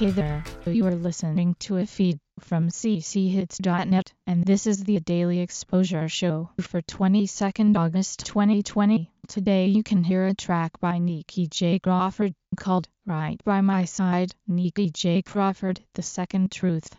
Hey there, you are listening to a feed from cchits.net, and this is the Daily Exposure Show for 22nd August 2020. Today you can hear a track by Nikki J. Crawford called Right by My Side. Nikki J. Crawford, The Second Truth.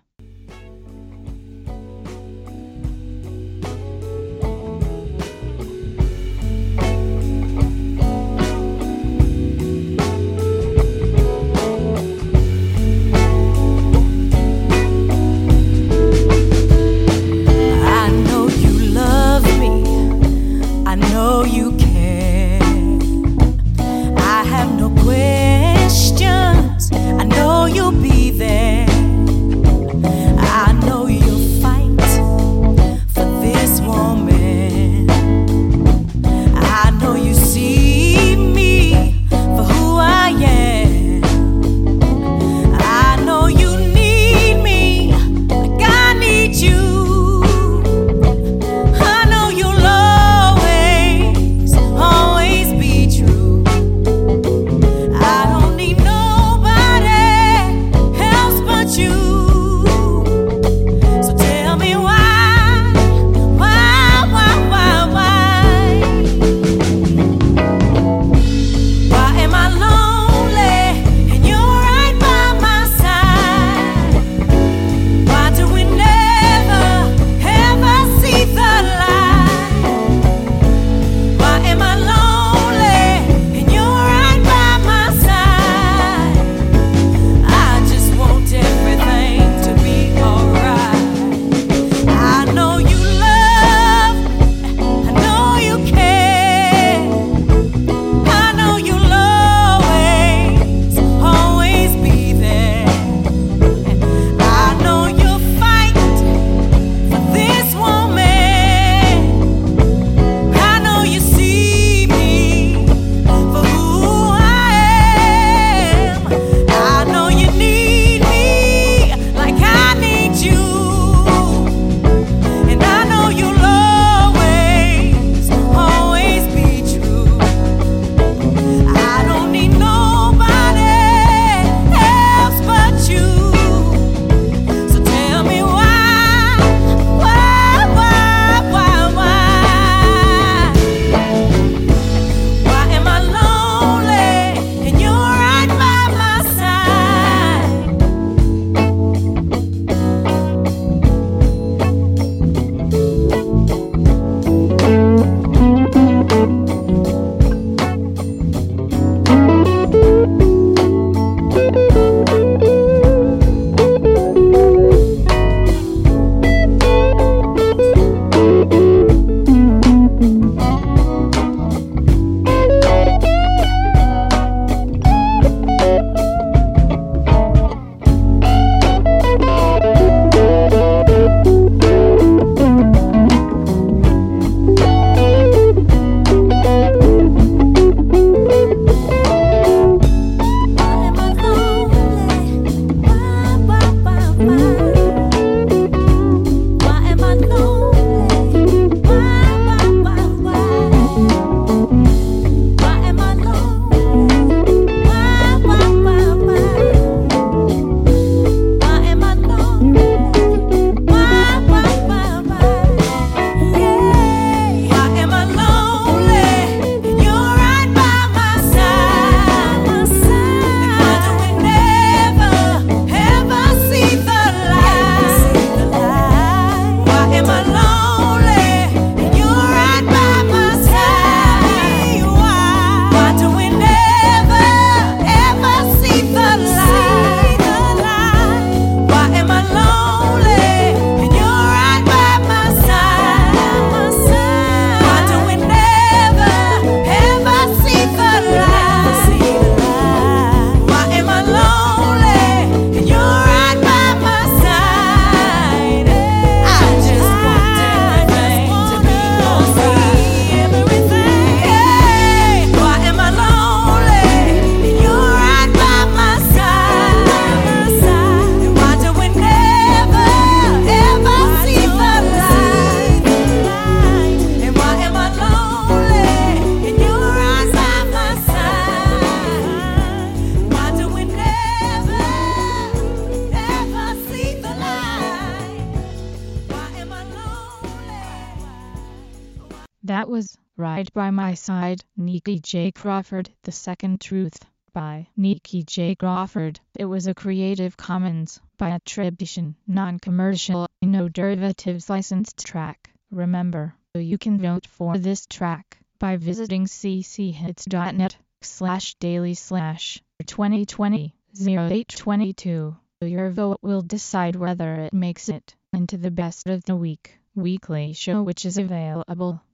That was Ride by My Side, Nikki J. Crawford, The Second Truth by Nikki J. Crawford. It was a Creative Commons by attribution, non-commercial, no derivatives licensed track. Remember, you can vote for this track by visiting cchits.net slash daily slash 2020 0822. Your vote will decide whether it makes it into the best of the week weekly show which is available